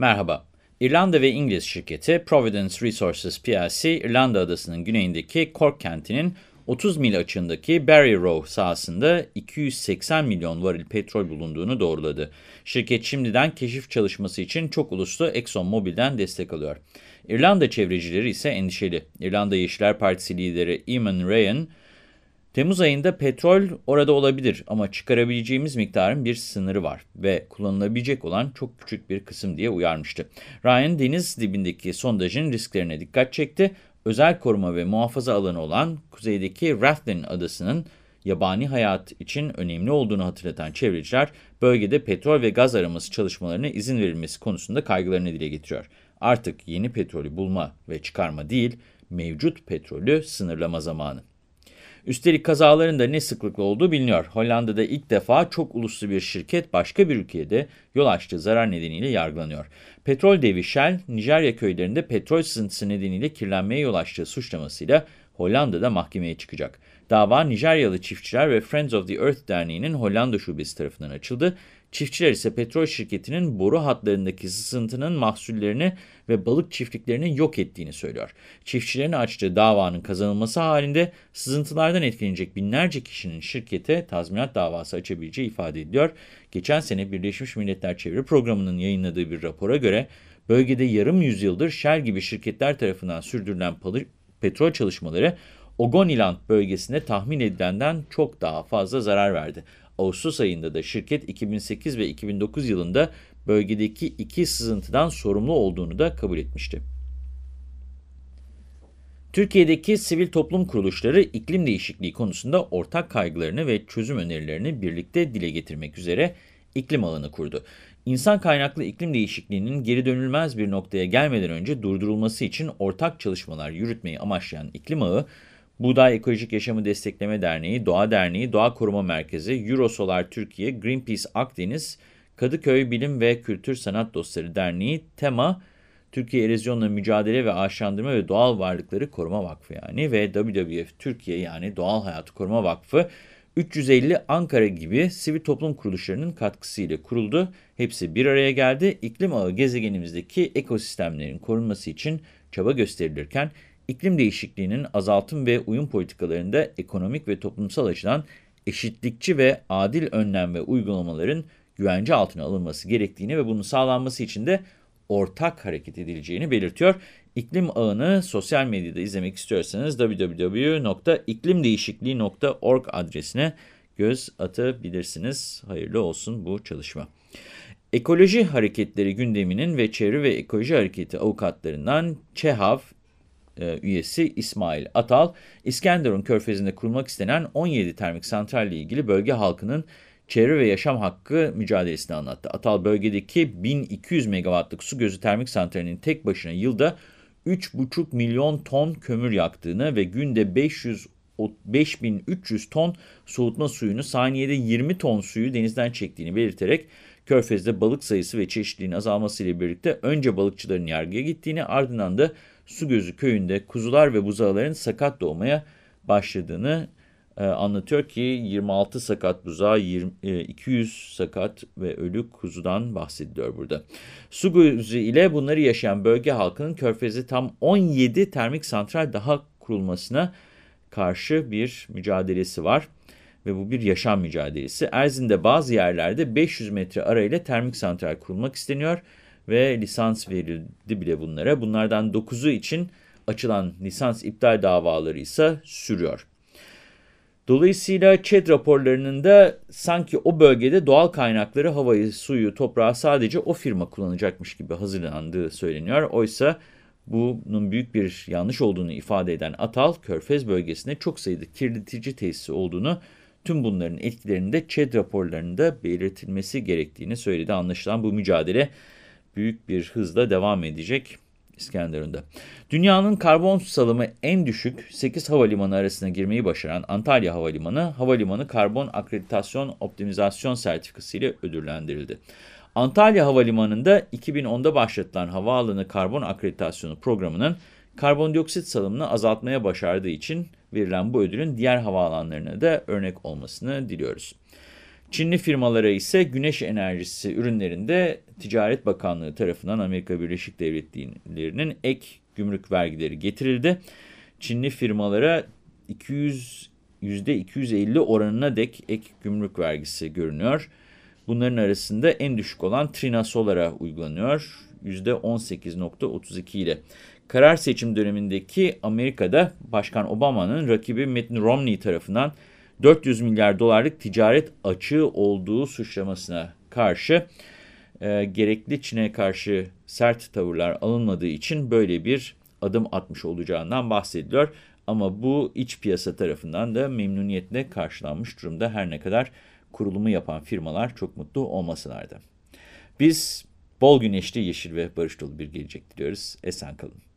Merhaba. İrlanda ve İngiliz şirketi Providence Resources plc, İrlanda adasının güneyindeki Cork kentinin 30 mil açığındaki Barry Row sahasında 280 milyon varil petrol bulunduğunu doğruladı. Şirket şimdiden keşif çalışması için çok uluslu ExxonMobil'den destek alıyor. İrlanda çevrecileri ise endişeli. İrlanda Yeşiller Partisi lideri Eamon Ryan, Temmuz ayında petrol orada olabilir ama çıkarabileceğimiz miktarın bir sınırı var ve kullanılabilecek olan çok küçük bir kısım diye uyarmıştı. Ryan deniz dibindeki sondajın risklerine dikkat çekti. Özel koruma ve muhafaza alanı olan kuzeydeki Rathlin adasının yabani hayat için önemli olduğunu hatırlatan çevreciler bölgede petrol ve gaz araması çalışmalarına izin verilmesi konusunda kaygılarını dile getiriyor. Artık yeni petrolü bulma ve çıkarma değil, mevcut petrolü sınırlama zamanı. Üstelik kazaların da ne sıklıkla olduğu biliniyor. Hollanda'da ilk defa çok uluslu bir şirket başka bir ülkede yol açtığı zarar nedeniyle yargılanıyor. Petrol devi Shell, Nijerya köylerinde petrol sızıntısı nedeniyle kirlenmeye yol açtığı suçlamasıyla Hollanda'da mahkemeye çıkacak. Dava Nijeryalı Çiftçiler ve Friends of the Earth Derneği'nin Hollanda şubesi tarafından açıldı. Çiftçiler ise petrol şirketinin boru hatlarındaki sızıntının mahsullerini ve balık çiftliklerini yok ettiğini söylüyor. Çiftçilerin açtığı davanın kazanılması halinde sızıntılardan etkilenecek binlerce kişinin şirkete tazminat davası açabileceği ifade ediliyor. Geçen sene Birleşmiş Milletler Çevre Programı'nın yayınladığı bir rapora göre bölgede yarım yüzyıldır Shell gibi şirketler tarafından sürdürülen petrol çalışmaları Ogoniland bölgesinde tahmin edilenden çok daha fazla zarar verdi. Ağustos ayında da şirket 2008 ve 2009 yılında bölgedeki iki sızıntıdan sorumlu olduğunu da kabul etmişti. Türkiye'deki sivil toplum kuruluşları iklim değişikliği konusunda ortak kaygılarını ve çözüm önerilerini birlikte dile getirmek üzere iklim alanı kurdu. İnsan kaynaklı iklim değişikliğinin geri dönülmez bir noktaya gelmeden önce durdurulması için ortak çalışmalar yürütmeyi amaçlayan iklim ağı, Buğday Ekolojik Yaşamı Destekleme Derneği, Doğa Derneği, Doğa Koruma Merkezi, Eurosolar Türkiye, Greenpeace Akdeniz, Kadıköy Bilim ve Kültür Sanat Dostları Derneği, TEMA, Türkiye Erozyonla Mücadele ve Ağaçlandırma ve Doğal Varlıkları Koruma Vakfı yani ve WWF Türkiye yani Doğal Hayatı Koruma Vakfı 350 Ankara gibi sivil toplum kuruluşlarının katkısıyla kuruldu. Hepsi bir araya geldi. İklim ağı gezegenimizdeki ekosistemlerin korunması için çaba gösterilirken iklim değişikliğinin azaltım ve uyum politikalarında ekonomik ve toplumsal açıdan eşitlikçi ve adil önlem ve uygulamaların güvence altına alınması gerektiğini ve bunun sağlanması için de ortak hareket edileceğini belirtiyor. İklim ağını sosyal medyada izlemek istiyorsanız www.iklimdeyişikliği.org adresine göz atabilirsiniz. Hayırlı olsun bu çalışma. Ekoloji hareketleri gündeminin ve çevre ve ekoloji hareketi avukatlarından ÇEHAV e, üyesi İsmail Atal, İskenderun körfezinde kurulmak istenen 17 termik santralle ilgili bölge halkının çevre ve yaşam hakkı mücadelesini anlattı. Atal bölgedeki 1200 megawattlık su gözü termik santralinin tek başına yılda 3,5 milyon ton kömür yaktığını ve günde 500 5300 ton soğutma suyunu saniyede 20 ton suyu denizden çektiğini belirterek Körfez'de balık sayısı ve çeşitliliğin azalmasıyla birlikte önce balıkçıların yargıya gittiğini ardından da Su Gözü köyünde kuzular ve buzağların sakat doğmaya başladığını e, anlatıyor ki 26 sakat buzağı, 20, e, 200 sakat ve ölü kuzudan bahsediliyor burada. Su Gözü ile bunları yaşayan bölge halkının Körfez'de tam 17 termik santral daha kurulmasına karşı bir mücadelesi var ve bu bir yaşam mücadelesi. Erzin'de bazı yerlerde 500 metre arayla termik santral kurulmak isteniyor ve lisans verildi bile bunlara. Bunlardan 9'u için açılan lisans iptal davaları ise sürüyor. Dolayısıyla ÇED raporlarının da sanki o bölgede doğal kaynakları, havayı, suyu, toprağı sadece o firma kullanacakmış gibi hazırlandığı söyleniyor. Oysa bunun büyük bir yanlış olduğunu ifade eden Atal, Körfez bölgesinde çok sayıda kirletici tesisi olduğunu, tüm bunların etkilerinde ÇED raporlarında belirtilmesi gerektiğini söyledi. Anlaşılan bu mücadele büyük bir hızla devam edecek İskenderun'da. Dünyanın karbon salımı en düşük 8 havalimanı arasına girmeyi başaran Antalya Havalimanı, Havalimanı Karbon Akreditasyon Optimizasyon Sertifikası ile ödüllendirildi. Antalya Havalimanı'nda 2010'da başlatılan havaalanı karbon akreditasyonu programının karbondioksit salımını azaltmaya başardığı için verilen bu ödülün diğer havaalanlarına da örnek olmasını diliyoruz. Çinli firmalara ise güneş enerjisi ürünlerinde Ticaret Bakanlığı tarafından Amerika Birleşik Devletleri'nin ek gümrük vergileri getirildi. Çinli firmalara 200 %250 oranına dek ek gümrük vergisi görünüyor. Bunların arasında en düşük olan Trina Solar'a uygulanıyor. %18.32 ile. Karar seçim dönemindeki Amerika'da Başkan Obama'nın rakibi Mitt Romney tarafından 400 milyar dolarlık ticaret açığı olduğu suçlamasına karşı e, gerekli Çin'e karşı sert tavırlar alınmadığı için böyle bir adım atmış olacağından bahsediliyor. Ama bu iç piyasa tarafından da memnuniyetle karşılanmış durumda her ne kadar kurulumu yapan firmalar çok mutlu olmasalar da. Biz bol güneşli, yeşil ve barış dolu bir gelecek diliyoruz. Esen kalın.